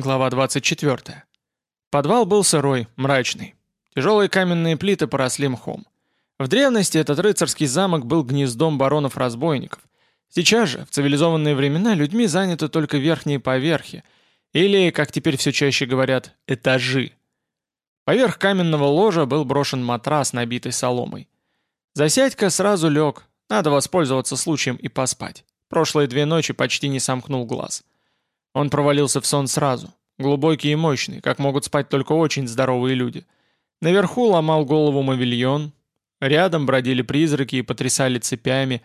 Глава 24. Подвал был сырой, мрачный. Тяжелые каменные плиты поросли мхом. В древности этот рыцарский замок был гнездом баронов-разбойников. Сейчас же, в цивилизованные времена, людьми заняты только верхние поверхи, или, как теперь все чаще говорят, этажи. Поверх каменного ложа был брошен матрас, набитый соломой. Засядька сразу лег, надо воспользоваться случаем и поспать. Прошлые две ночи почти не сомкнул глаз. Он провалился в сон сразу, глубокий и мощный, как могут спать только очень здоровые люди. Наверху ломал голову мавильон, рядом бродили призраки и потрясали цепями,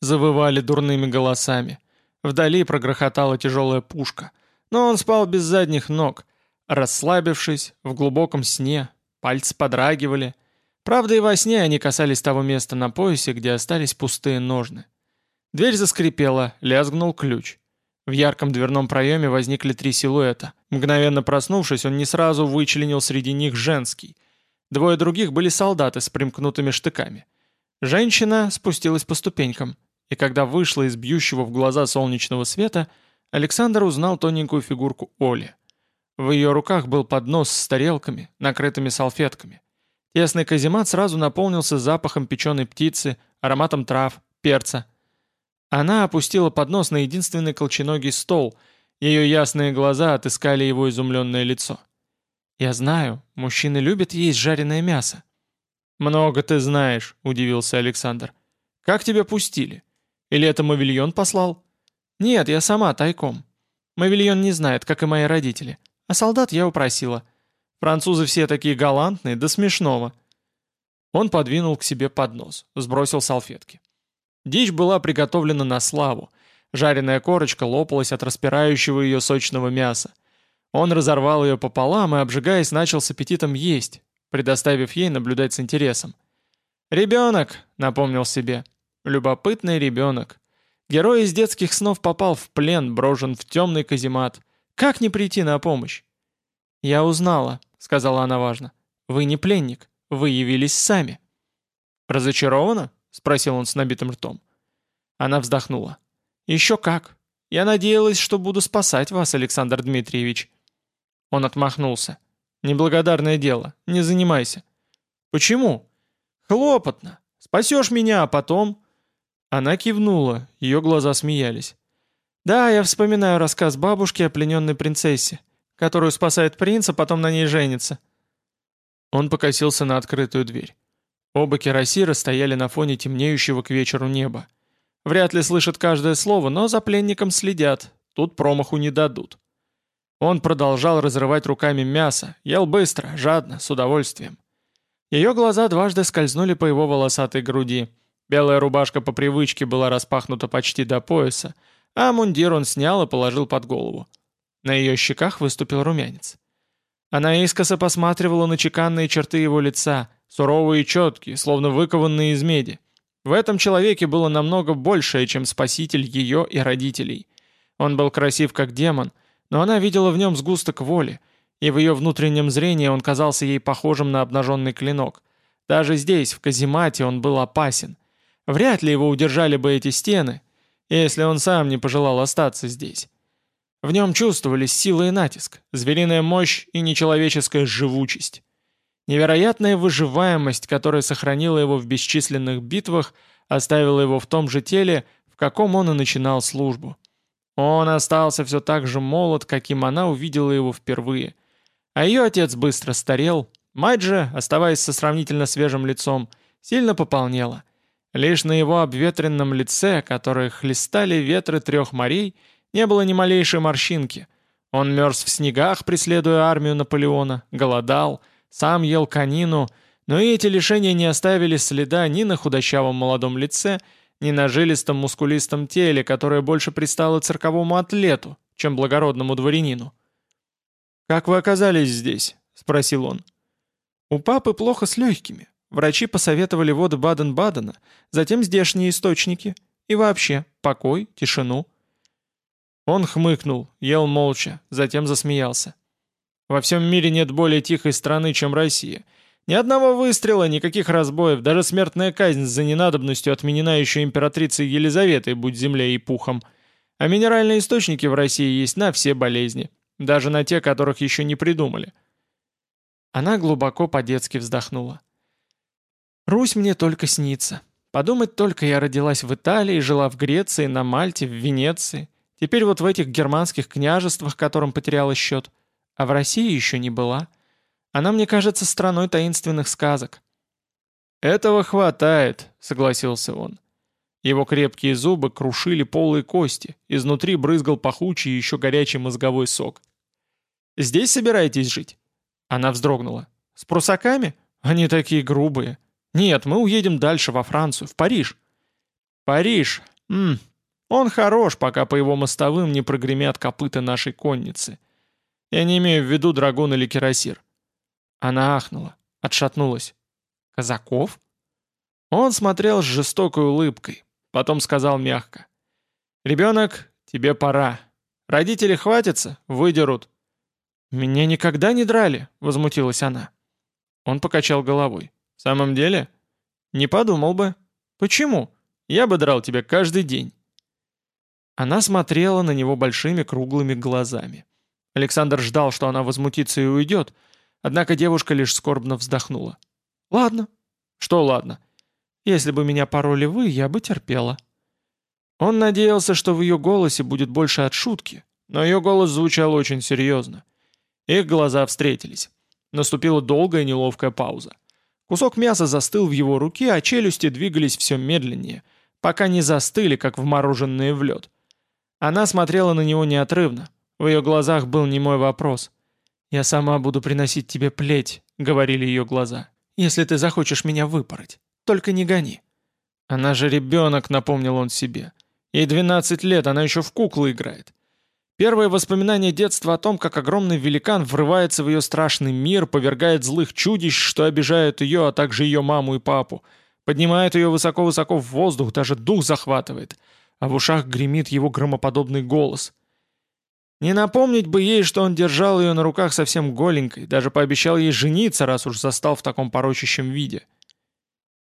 завывали дурными голосами. Вдали прогрохотала тяжелая пушка, но он спал без задних ног, расслабившись, в глубоком сне, пальцы подрагивали. Правда, и во сне они касались того места на поясе, где остались пустые ножны. Дверь заскрипела, лязгнул ключ. В ярком дверном проеме возникли три силуэта. Мгновенно проснувшись, он не сразу вычленил среди них женский. Двое других были солдаты с примкнутыми штыками. Женщина спустилась по ступенькам, и когда вышла из бьющего в глаза солнечного света, Александр узнал тоненькую фигурку Оли. В ее руках был поднос с тарелками, накрытыми салфетками. Тесный каземат сразу наполнился запахом печеной птицы, ароматом трав, перца – она опустила поднос на единственный колченогий стол, ее ясные глаза отыскали его изумленное лицо. «Я знаю, мужчины любят есть жареное мясо». «Много ты знаешь», — удивился Александр. «Как тебя пустили? Или это Мавильон послал?» «Нет, я сама, тайком. Мавильон не знает, как и мои родители. А солдат я упросила. Французы все такие галантные, до смешного». Он подвинул к себе поднос, сбросил салфетки. Дичь была приготовлена на славу. Жареная корочка лопалась от распирающего ее сочного мяса. Он разорвал ее пополам и, обжигаясь, начал с аппетитом есть, предоставив ей наблюдать с интересом. «Ребенок», — напомнил себе, — «любопытный ребенок». Герой из детских снов попал в плен, брошен в темный каземат. Как не прийти на помощь? «Я узнала», — сказала она важно. «Вы не пленник, вы явились сами». «Разочарована?» — спросил он с набитым ртом. Она вздохнула. «Еще как. Я надеялась, что буду спасать вас, Александр Дмитриевич». Он отмахнулся. «Неблагодарное дело. Не занимайся». «Почему?» «Хлопотно. Спасешь меня, а потом...» Она кивнула, ее глаза смеялись. «Да, я вспоминаю рассказ бабушки о плененной принцессе, которую спасает принц, а потом на ней женится». Он покосился на открытую дверь. Оба кирасира стояли на фоне темнеющего к вечеру неба. Вряд ли слышат каждое слово, но за пленником следят, тут промаху не дадут. Он продолжал разрывать руками мясо, ел быстро, жадно, с удовольствием. Ее глаза дважды скользнули по его волосатой груди. Белая рубашка по привычке была распахнута почти до пояса, а мундир он снял и положил под голову. На ее щеках выступил румянец. Она искоса посматривала на чеканные черты его лица, суровые и четкие, словно выкованные из меди. В этом человеке было намного большее, чем спаситель ее и родителей. Он был красив как демон, но она видела в нем сгусток воли, и в ее внутреннем зрении он казался ей похожим на обнаженный клинок. Даже здесь, в каземате, он был опасен. Вряд ли его удержали бы эти стены, если он сам не пожелал остаться здесь. В нем чувствовались сила и натиск, звериная мощь и нечеловеческая живучесть. Невероятная выживаемость, которая сохранила его в бесчисленных битвах, оставила его в том же теле, в каком он и начинал службу. Он остался все так же молод, каким она увидела его впервые. А ее отец быстро старел, мать же, оставаясь со сравнительно свежим лицом, сильно пополнела. Лишь на его обветренном лице, которое хлестали ветры трех морей, не было ни малейшей морщинки. Он мерз в снегах, преследуя армию Наполеона, голодал, сам ел конину, но и эти лишения не оставили следа ни на худощавом молодом лице, ни на жилистом мускулистом теле, которое больше пристало цирковому атлету, чем благородному дворянину. «Как вы оказались здесь?» — спросил он. «У папы плохо с легкими. Врачи посоветовали воды Баден-Бадена, затем здешние источники. И вообще, покой, тишину». Он хмыкнул, ел молча, затем засмеялся. Во всем мире нет более тихой страны, чем Россия. Ни одного выстрела, никаких разбоев, даже смертная казнь за ненадобностью отменена еще императрицей Елизаветой, будь земле и пухом. А минеральные источники в России есть на все болезни. даже на те, которых еще не придумали. Она глубоко по-детски вздохнула. «Русь мне только снится. Подумать только, я родилась в Италии, жила в Греции, на Мальте, в Венеции. Теперь вот в этих германских княжествах, которым потеряла счет. А в России еще не была. Она мне кажется страной таинственных сказок». «Этого хватает», — согласился он. Его крепкие зубы крушили полые кости, изнутри брызгал пахучий еще горячий мозговой сок. «Здесь собираетесь жить?» Она вздрогнула. «С прусаками? Они такие грубые. Нет, мы уедем дальше, во Францию, в Париж». «Париж? Ммм, он хорош, пока по его мостовым не прогремят копыта нашей конницы. Я не имею в виду драгун или кирасир». Она ахнула, отшатнулась. «Казаков?» Он смотрел с жестокой улыбкой, потом сказал мягко. «Ребенок, тебе пора. Родители хватятся, выдерут. «Меня никогда не драли», — возмутилась она. Он покачал головой. «В самом деле?» «Не подумал бы». «Почему? Я бы драл тебя каждый день». Она смотрела на него большими круглыми глазами. Александр ждал, что она возмутится и уйдет, однако девушка лишь скорбно вздохнула. «Ладно». «Что ладно?» «Если бы меня пороли вы, я бы терпела». Он надеялся, что в ее голосе будет больше от шутки, но ее голос звучал очень серьезно. Их глаза встретились. Наступила долгая неловкая пауза. Кусок мяса застыл в его руке, а челюсти двигались все медленнее, пока не застыли, как вмороженные в лед. Она смотрела на него неотрывно. В ее глазах был немой вопрос. «Я сама буду приносить тебе плеть», — говорили ее глаза, «если ты захочешь меня выпороть. Только не гони». «Она же ребенок», — напомнил он себе. «Ей 12 лет, она еще в куклы играет. Первые воспоминания детства о том, как огромный великан врывается в ее страшный мир, повергает злых чудищ, что обижают ее, а также ее маму и папу, поднимает ее высоко-высоко в воздух, даже дух захватывает, а в ушах гремит его громоподобный голос. Не напомнить бы ей, что он держал ее на руках совсем голенькой, даже пообещал ей жениться, раз уж застал в таком порочащем виде.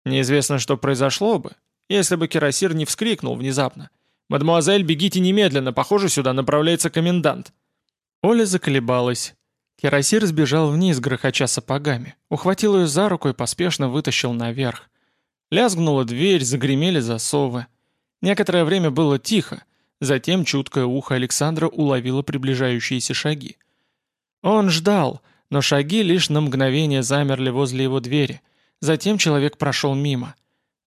Неизвестно, что произошло бы, если бы Кирасир не вскрикнул внезапно — «Мадемуазель, бегите немедленно, похоже, сюда направляется комендант». Оля заколебалась. Кирасир сбежал вниз, грохоча сапогами. Ухватил ее за руку и поспешно вытащил наверх. Лязгнула дверь, загремели засовы. Некоторое время было тихо, затем чуткое ухо Александра уловило приближающиеся шаги. Он ждал, но шаги лишь на мгновение замерли возле его двери. Затем человек прошел мимо.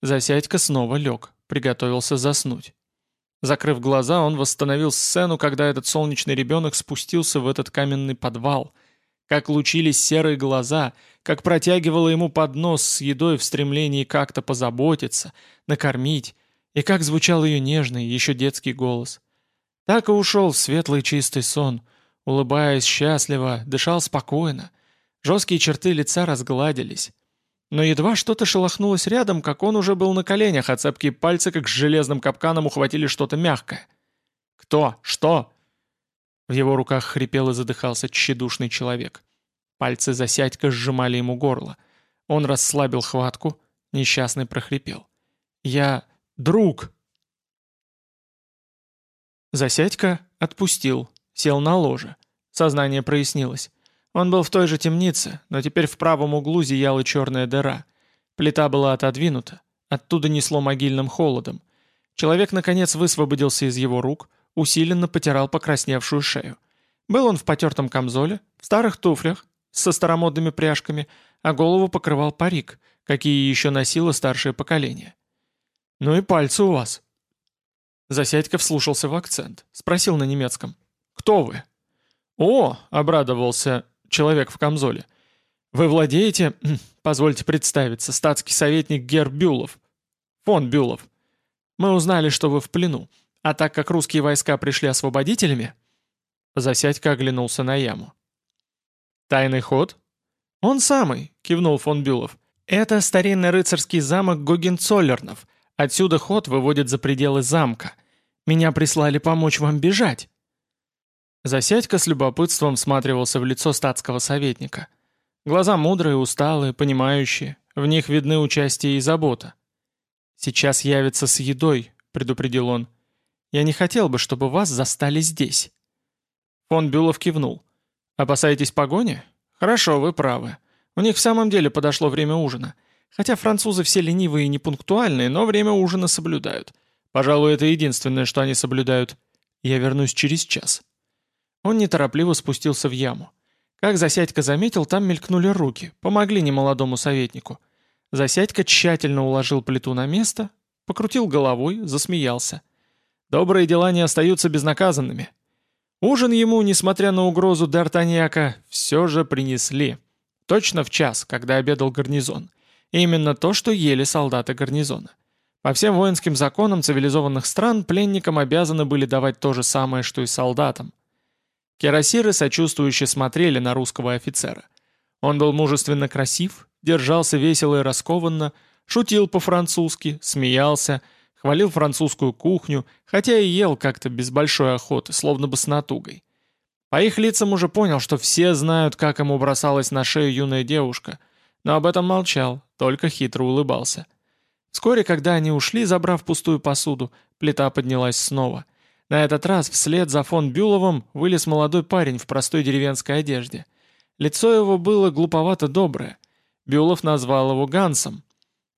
Засядька снова лег, приготовился заснуть. Закрыв глаза, он восстановил сцену, когда этот солнечный ребенок спустился в этот каменный подвал. Как лучились серые глаза, как протягивала ему поднос с едой в стремлении как-то позаботиться, накормить, и как звучал ее нежный, еще детский голос. Так и ушел в светлый чистый сон, улыбаясь счастливо, дышал спокойно. Жесткие черты лица разгладились. Но едва что-то шелохнулось рядом, как он уже был на коленях, а цепкие пальцы, как с железным капканом, ухватили что-то мягкое. «Кто? Что?» В его руках хрипел и задыхался тщедушный человек. Пальцы засядька сжимали ему горло. Он расслабил хватку, несчастный прохрипел. «Я... друг!» Засядька отпустил, сел на ложе. Сознание прояснилось. Он был в той же темнице, но теперь в правом углу зияла черная дыра. Плита была отодвинута, оттуда несло могильным холодом. Человек, наконец, высвободился из его рук, усиленно потирал покрасневшую шею. Был он в потертом камзоле, в старых туфлях, со старомодными пряжками, а голову покрывал парик, какие еще носило старшее поколение. «Ну и пальцы у вас». Засядько вслушался в акцент, спросил на немецком. «Кто вы?» «О!» — обрадовался человек в камзоле. «Вы владеете, позвольте представиться, статский советник Гер Бюлов, фон Бюлов. Мы узнали, что вы в плену, а так как русские войска пришли освободителями...» Засядька оглянулся на яму. «Тайный ход?» «Он самый», — кивнул фон Бюлов. «Это старинный рыцарский замок Гогенцоллернов. Отсюда ход выводит за пределы замка. Меня прислали помочь вам бежать». Засядька с любопытством всматривался в лицо статского советника. Глаза мудрые, усталые, понимающие, в них видны участие и забота. «Сейчас явится с едой», — предупредил он. «Я не хотел бы, чтобы вас застали здесь». Фон Бюлов кивнул. «Опасаетесь погони? Хорошо, вы правы. У них в самом деле подошло время ужина. Хотя французы все ленивые и непунктуальные, но время ужина соблюдают. Пожалуй, это единственное, что они соблюдают. Я вернусь через час». Он неторопливо спустился в яму. Как Засядько заметил, там мелькнули руки, помогли немолодому советнику. Засядько тщательно уложил плиту на место, покрутил головой, засмеялся. Добрые дела не остаются безнаказанными. Ужин ему, несмотря на угрозу Д'Артаньяка, все же принесли. Точно в час, когда обедал гарнизон. Именно то, что ели солдаты гарнизона. По всем воинским законам цивилизованных стран пленникам обязаны были давать то же самое, что и солдатам. Кирасиры сочувствующе смотрели на русского офицера. Он был мужественно красив, держался весело и раскованно, шутил по-французски, смеялся, хвалил французскую кухню, хотя и ел как-то без большой охоты, словно бы с натугой. По их лицам уже понял, что все знают, как ему бросалась на шею юная девушка, но об этом молчал, только хитро улыбался. Вскоре, когда они ушли, забрав пустую посуду, плита поднялась снова — на этот раз вслед за фон Бюловым вылез молодой парень в простой деревенской одежде. Лицо его было глуповато доброе. Бюлов назвал его Гансом.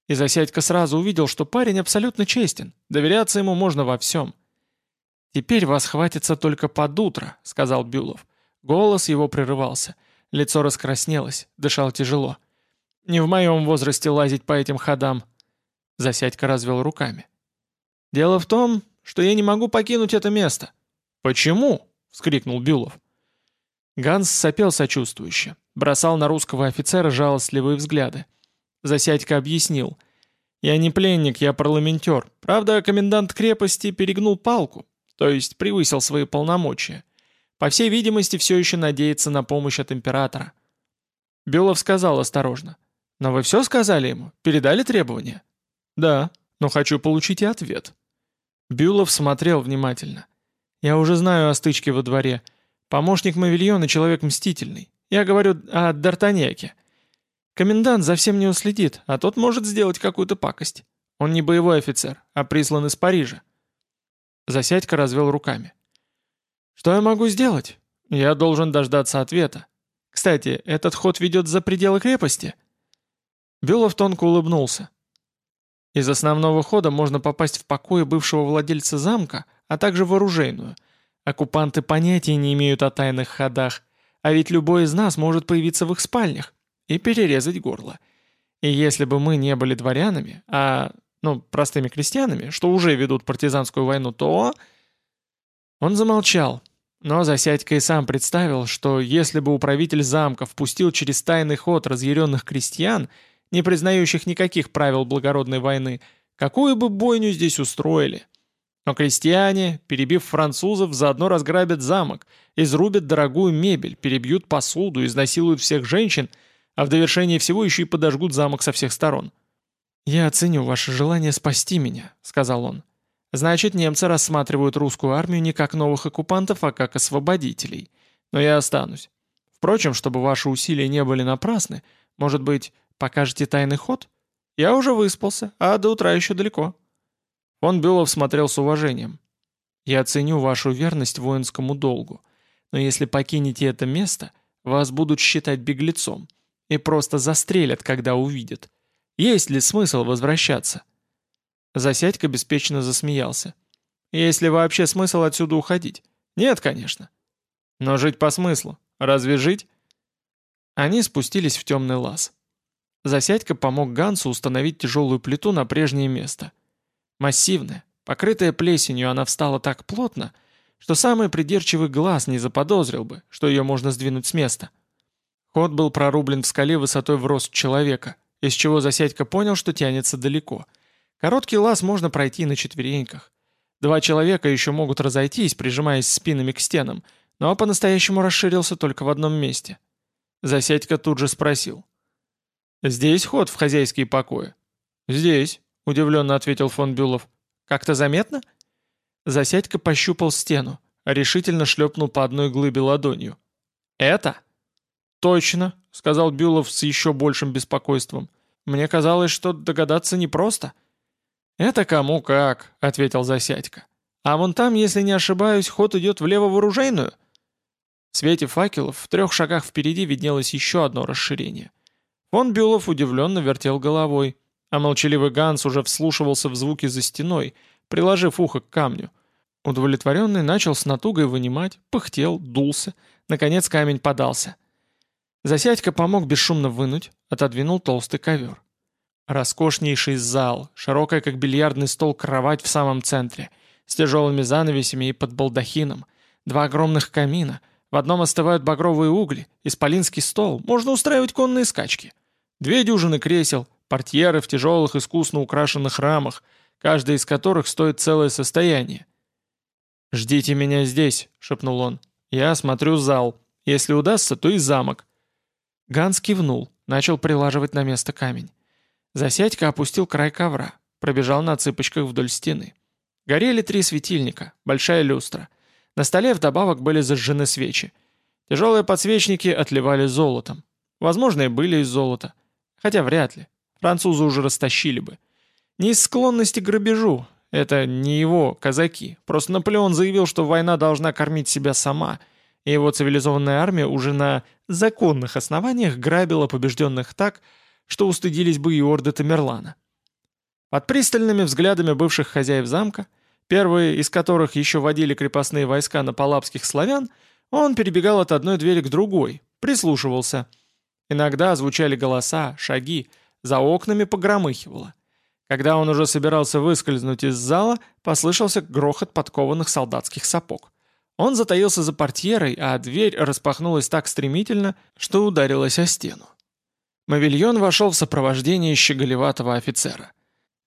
И Засядько сразу увидел, что парень абсолютно честен, доверяться ему можно во всем. «Теперь вас хватится только под утро», — сказал Бюлов. Голос его прерывался. Лицо раскраснелось, дышал тяжело. «Не в моем возрасте лазить по этим ходам». Засядько развел руками. «Дело в том, что я не могу покинуть это место». «Почему?» — вскрикнул Бюлов. Ганс сопел сочувствующе, бросал на русского офицера жалостливые взгляды. Засядько объяснил. «Я не пленник, я парламентер. Правда, комендант крепости перегнул палку, то есть превысил свои полномочия. По всей видимости, все еще надеется на помощь от императора». Бюлов сказал осторожно. «Но вы все сказали ему? Передали требования?» «Да, но хочу получить и ответ». Бюлов смотрел внимательно. «Я уже знаю о стычке во дворе. Помощник Мавильона человек мстительный. Я говорю о Д'Артаньяке. Комендант за всем не уследит, а тот может сделать какую-то пакость. Он не боевой офицер, а прислан из Парижа». Засядька развел руками. «Что я могу сделать? Я должен дождаться ответа. Кстати, этот ход ведет за пределы крепости?» Бюлов тонко улыбнулся. Из основного хода можно попасть в покои бывшего владельца замка, а также в оружейную. Оккупанты понятия не имеют о тайных ходах, а ведь любой из нас может появиться в их спальнях и перерезать горло. И если бы мы не были дворянами, а, ну, простыми крестьянами, что уже ведут партизанскую войну, то... Он замолчал, но Засядько и сам представил, что если бы управитель замка впустил через тайный ход разъяренных крестьян не признающих никаких правил благородной войны, какую бы бойню здесь устроили. Но крестьяне, перебив французов, заодно разграбят замок, изрубят дорогую мебель, перебьют посуду, изнасилуют всех женщин, а в довершение всего еще и подожгут замок со всех сторон. «Я оценю ваше желание спасти меня», — сказал он. «Значит, немцы рассматривают русскую армию не как новых оккупантов, а как освободителей. Но я останусь. Впрочем, чтобы ваши усилия не были напрасны, может быть, Покажете тайный ход? Я уже выспался, а до утра еще далеко». Фон Бюлов смотрел с уважением. «Я ценю вашу верность воинскому долгу, но если покинете это место, вас будут считать беглецом и просто застрелят, когда увидят. Есть ли смысл возвращаться?» Засядька беспечно засмеялся. «Есть ли вообще смысл отсюда уходить? Нет, конечно. Но жить по смыслу. Разве жить?» Они спустились в темный лаз. Засядька помог Гансу установить тяжелую плиту на прежнее место. Массивная, покрытая плесенью, она встала так плотно, что самый придирчивый глаз не заподозрил бы, что ее можно сдвинуть с места. Ход был прорублен в скале высотой в рост человека, из чего Засядька понял, что тянется далеко. Короткий лаз можно пройти на четвереньках. Два человека еще могут разойтись, прижимаясь спинами к стенам, но по-настоящему расширился только в одном месте. Засядька тут же спросил — «Здесь ход в хозяйские покои?» «Здесь», — удивленно ответил фон Бюлов. «Как-то заметно?» Засядька пощупал стену, а решительно шлепнул по одной глыбе ладонью. «Это?» «Точно», — сказал Бюлов с еще большим беспокойством. «Мне казалось, что догадаться непросто». «Это кому как», — ответил Засядька. «А вон там, если не ошибаюсь, ход идет влево в оружейную?» В свете факелов в трех шагах впереди виднелось еще одно расширение. Фон Бюлов удивленно вертел головой, а молчаливый Ганс уже вслушивался в звуки за стеной, приложив ухо к камню. Удовлетворенный начал с натугой вынимать, пыхтел, дулся. Наконец камень подался. Засядька помог бесшумно вынуть, отодвинул толстый ковер. Роскошнейший зал, широкая как бильярдный стол кровать в самом центре, с тяжелыми занавесями и под балдахином, два огромных камина, в одном остывают багровые угли, исполинский стол, можно устраивать конные скачки. Две дюжины кресел, портьеры в тяжелых искусно украшенных рамах, каждая из которых стоит целое состояние. «Ждите меня здесь», — шепнул он. «Я осмотрю зал. Если удастся, то и замок». Ганс кивнул, начал прилаживать на место камень. Засядька опустил край ковра, пробежал на цыпочках вдоль стены. Горели три светильника, большая люстра. На столе вдобавок были зажжены свечи. Тяжелые подсвечники отливали золотом. Возможно, и были из золота. Хотя вряд ли. Французы уже растащили бы. Не из склонности к грабежу. Это не его казаки. Просто Наполеон заявил, что война должна кормить себя сама, и его цивилизованная армия уже на законных основаниях грабила побежденных так, что устыдились бы и орды Тамерлана. Под пристальными взглядами бывших хозяев замка, первые из которых еще водили крепостные войска на палапских славян, он перебегал от одной двери к другой, прислушивался. Иногда звучали голоса, шаги, за окнами погромыхивало. Когда он уже собирался выскользнуть из зала, послышался грохот подкованных солдатских сапог. Он затаился за портьерой, а дверь распахнулась так стремительно, что ударилась о стену. Мавильон вошел в сопровождение щеголеватого офицера.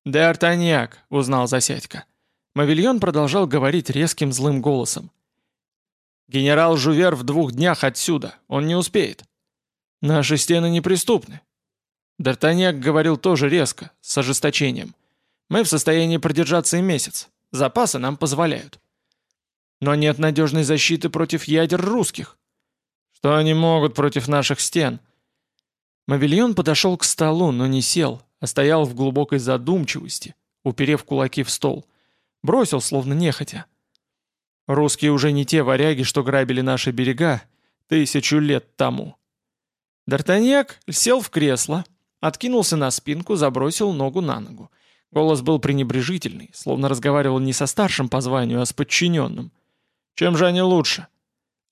«Д'Артаньяк», — узнал Засядько. Мавильон продолжал говорить резким злым голосом. «Генерал Жувер в двух днях отсюда. Он не успеет. Наши стены неприступны». Д'Артаньяк говорил тоже резко, с ожесточением. «Мы в состоянии продержаться и месяц. Запасы нам позволяют». «Но нет надежной защиты против ядер русских». «Что они могут против наших стен?» Мавильон подошел к столу, но не сел, а стоял в глубокой задумчивости, уперев кулаки в стол. Бросил, словно нехотя. «Русские уже не те варяги, что грабили наши берега тысячу лет тому». Д'Артаньяк сел в кресло, откинулся на спинку, забросил ногу на ногу. Голос был пренебрежительный, словно разговаривал не со старшим по званию, а с подчиненным. «Чем же они лучше?»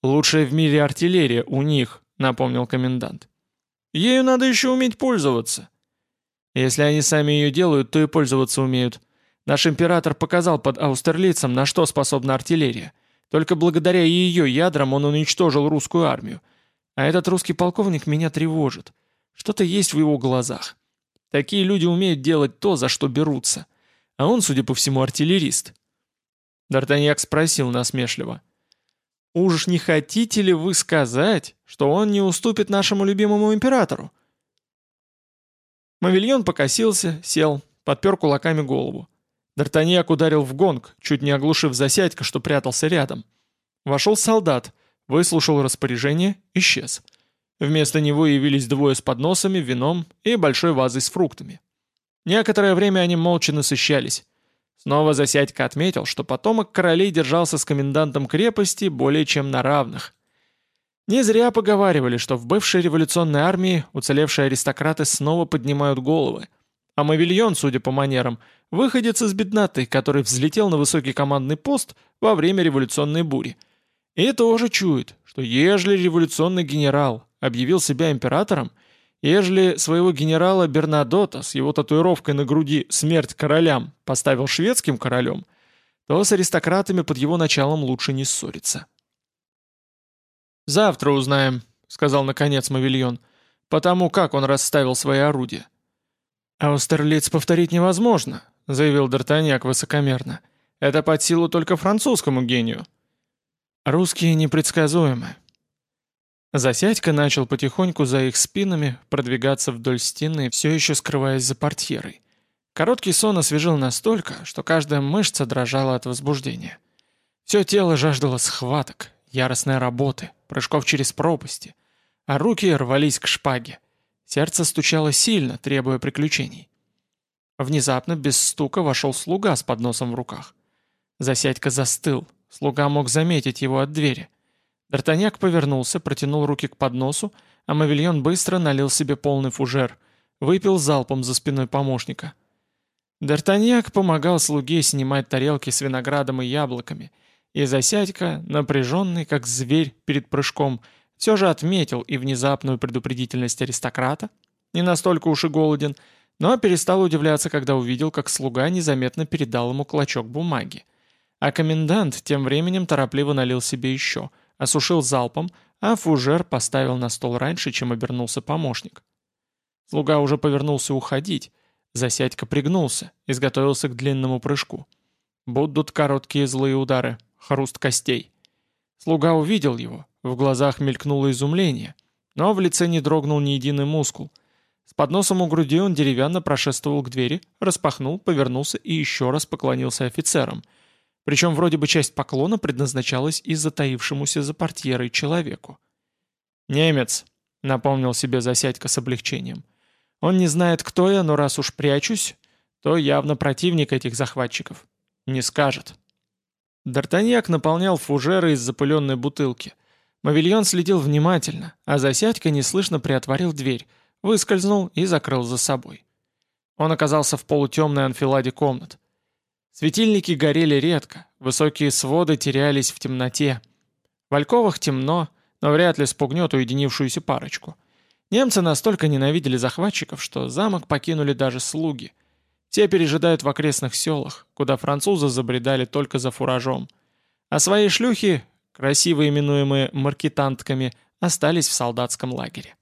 «Лучшая в мире артиллерия у них», — напомнил комендант. Ею надо еще уметь пользоваться. Если они сами ее делают, то и пользоваться умеют. Наш император показал под Аустерлицем, на что способна артиллерия. Только благодаря ее ядрам он уничтожил русскую армию. А этот русский полковник меня тревожит. Что-то есть в его глазах. Такие люди умеют делать то, за что берутся. А он, судя по всему, артиллерист. Д'Артаньяк спросил насмешливо. Уж не хотите ли вы сказать, что он не уступит нашему любимому императору?» Мавильон покосился, сел, подпер кулаками голову. Д'Артаньяк ударил в гонг, чуть не оглушив засядька, что прятался рядом. Вошел солдат, выслушал распоряжение, исчез. Вместо него явились двое с подносами, вином и большой вазой с фруктами. Некоторое время они молча насыщались. Снова Засядько отметил, что потомок королей держался с комендантом крепости более чем на равных. Не зря поговаривали, что в бывшей революционной армии уцелевшие аристократы снова поднимают головы. А Мавильон, судя по манерам, выходец из бедноты, который взлетел на высокий командный пост во время революционной бури. И тоже чует, что ежели революционный генерал объявил себя императором – Ежели своего генерала Бернадота с его татуировкой на груди «Смерть королям» поставил шведским королем, то с аристократами под его началом лучше не ссориться. «Завтра узнаем», — сказал наконец Мавильон, — «потому как он расставил свои орудия». «Аустерлиц повторить невозможно», — заявил Д'Артаньяк высокомерно. «Это под силу только французскому гению». «Русские непредсказуемы», Засядька начал потихоньку за их спинами продвигаться вдоль стены, все еще скрываясь за портьерой. Короткий сон освежил настолько, что каждая мышца дрожала от возбуждения. Все тело жаждало схваток, яростной работы, прыжков через пропасти, а руки рвались к шпаге. Сердце стучало сильно, требуя приключений. Внезапно, без стука, вошел слуга с подносом в руках. Засядька застыл, слуга мог заметить его от двери. Д'Артаньяк повернулся, протянул руки к подносу, а Мавильон быстро налил себе полный фужер, выпил залпом за спиной помощника. Д'Артаньяк помогал слуге снимать тарелки с виноградом и яблоками, и Засядько, напряженный, как зверь перед прыжком, все же отметил и внезапную предупредительность аристократа, не настолько уж и голоден, но перестал удивляться, когда увидел, как слуга незаметно передал ему клочок бумаги. А комендант тем временем торопливо налил себе еще, осушил залпом, а фужер поставил на стол раньше, чем обернулся помощник. Слуга уже повернулся уходить, Засядька пригнулся, изготовился к длинному прыжку. Будут короткие злые удары, хруст костей. Слуга увидел его, в глазах мелькнуло изумление, но в лице не дрогнул ни единый мускул. С подносом у груди он деревянно прошествовал к двери, распахнул, повернулся и еще раз поклонился офицерам. Причем вроде бы часть поклона предназначалась и затаившемуся за портьерой человеку. «Немец», — напомнил себе Засядько с облегчением. «Он не знает, кто я, но раз уж прячусь, то явно противник этих захватчиков. Не скажет». Д'Артаньяк наполнял фужеры из запыленной бутылки. Мавильон следил внимательно, а Засядько неслышно приотворил дверь, выскользнул и закрыл за собой. Он оказался в полутемной анфиладе комнат. Светильники горели редко, высокие своды терялись в темноте. В Альковах темно, но вряд ли спугнет уединившуюся парочку. Немцы настолько ненавидели захватчиков, что замок покинули даже слуги. Те пережидают в окрестных селах, куда французы забредали только за фуражом. А свои шлюхи, красиво именуемые маркетантками, остались в солдатском лагере.